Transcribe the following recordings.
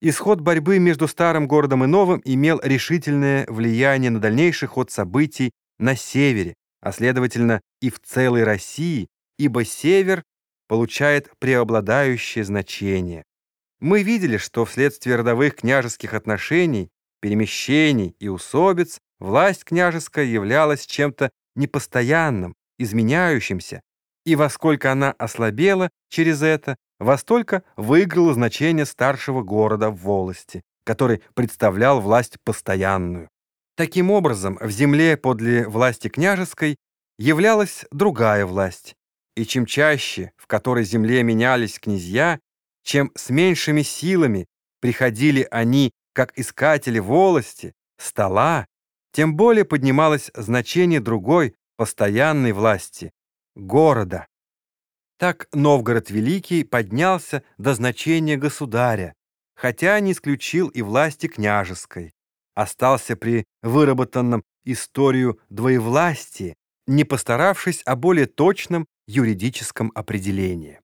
Исход борьбы между старым городом и новым имел решительное влияние на дальнейший ход событий на севере, а следовательно и в целой России, ибо север получает преобладающее значение. Мы видели, что вследствие родовых княжеских отношений, перемещений и усобиц власть княжеская являлась чем-то непостоянным, изменяющимся, и во сколько она ослабела через это, во столько выиграло значение старшего города в волости, который представлял власть постоянную. Таким образом, в земле подле власти княжеской являлась другая власть, и чем чаще в которой земле менялись князья, чем с меньшими силами приходили они, как искатели волости, стола, тем более поднималось значение другой, постоянной власти — города. Так Новгород Великий поднялся до значения государя, хотя не исключил и власти княжеской, остался при выработанном историю двоевластии, не постаравшись о более точном юридическом определении.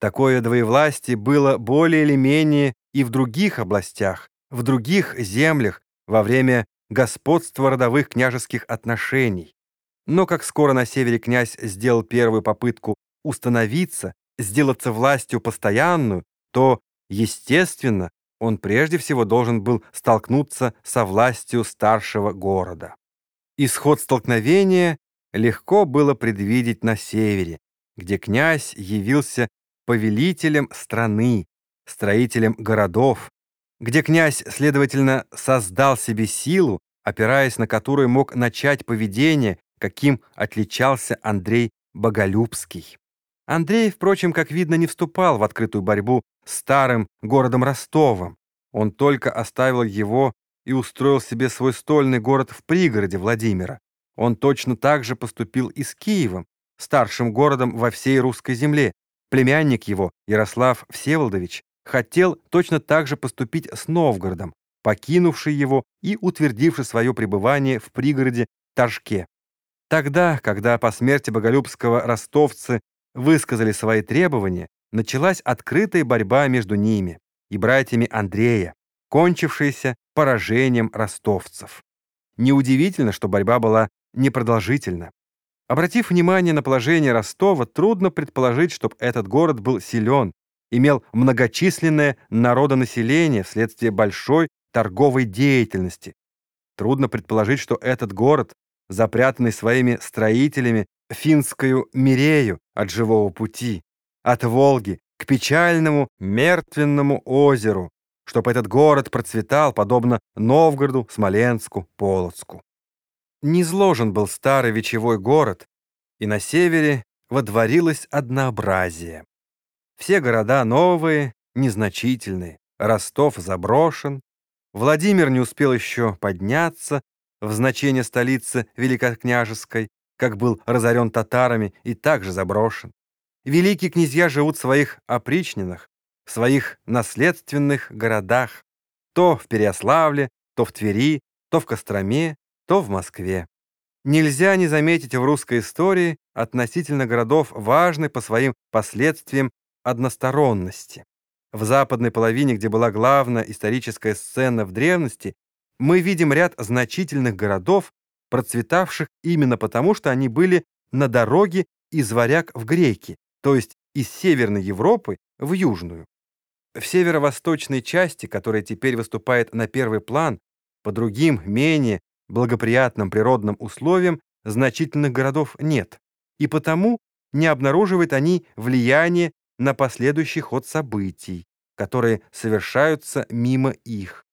Такое двоевластие было более или менее и в других областях, в других землях во время господства родовых княжеских отношений. Но как скоро на севере князь сделал первую попытку установиться, сделаться властью постоянную, то, естественно, он прежде всего должен был столкнуться со властью старшего города. Исход столкновения легко было предвидеть на севере, где князь явился повелителем страны, строителем городов, где князь, следовательно, создал себе силу, опираясь на которую мог начать поведение, каким отличался Андрей Боголюбский. Андрей, впрочем, как видно, не вступал в открытую борьбу с старым городом Ростовом. Он только оставил его и устроил себе свой стольный город в пригороде Владимира. Он точно так же поступил и с Киевом, старшим городом во всей русской земле. Племянник его, Ярослав Всеволодович, хотел точно так же поступить с Новгородом, покинувший его и утвердивший свое пребывание в пригороде Торжке. Тогда, когда по смерти Боголюбского ростовцы высказали свои требования, началась открытая борьба между ними и братьями Андрея, кончившаяся поражением ростовцев. Неудивительно, что борьба была непродолжительна. Обратив внимание на положение Ростова, трудно предположить, чтобы этот город был силен, имел многочисленное народонаселение вследствие большой торговой деятельности. Трудно предположить, что этот город, запрятанный своими строителями финскую Мирею от живого пути, от Волги к печальному мертвенному озеру, чтобы этот город процветал, подобно Новгороду, Смоленску, Полоцку. Низложен был старый вечевой город, и на севере водворилось однообразие. Все города новые, незначительные, Ростов заброшен, Владимир не успел еще подняться в значение столицы Великокняжеской, как был разорен татарами и также заброшен. Великие князья живут в своих опричнинах, в своих наследственных городах, то в Переяславле, то в Твери, то в Костроме, то в Москве. Нельзя не заметить в русской истории относительно городов важной по своим последствиям односторонности. В западной половине, где была главная историческая сцена в древности, мы видим ряд значительных городов, процветавших именно потому, что они были на дороге из варяг в греки, то есть из Северной Европы в Южную. В северо-восточной части, которая теперь выступает на первый план, по другим, менее благоприятным природным условиям, значительных городов нет, и потому не обнаруживают они влияние на последующий ход событий, которые совершаются мимо их.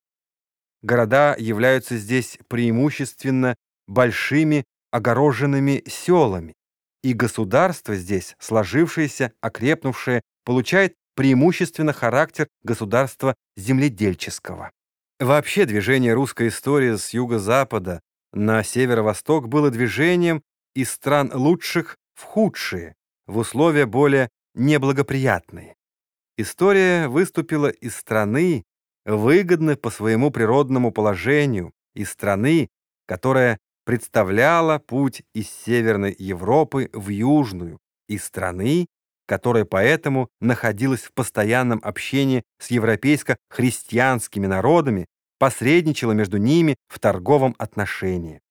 Города являются здесь преимущественно большими огороженными селами, и государство здесь, сложившееся, окрепнувшее, получает преимущественно характер государства земледельческого. Вообще движение русской истории с юго-запада на северо-восток было движением из стран лучших в худшие, в условия более неблагоприятные. История выступила из страны, выгодной по своему природному положению, из страны, которая представляла путь из Северной Европы в Южную, из страны, которая поэтому находилась в постоянном общении с европейско-христианскими народами, посредничала между ними в торговом отношении.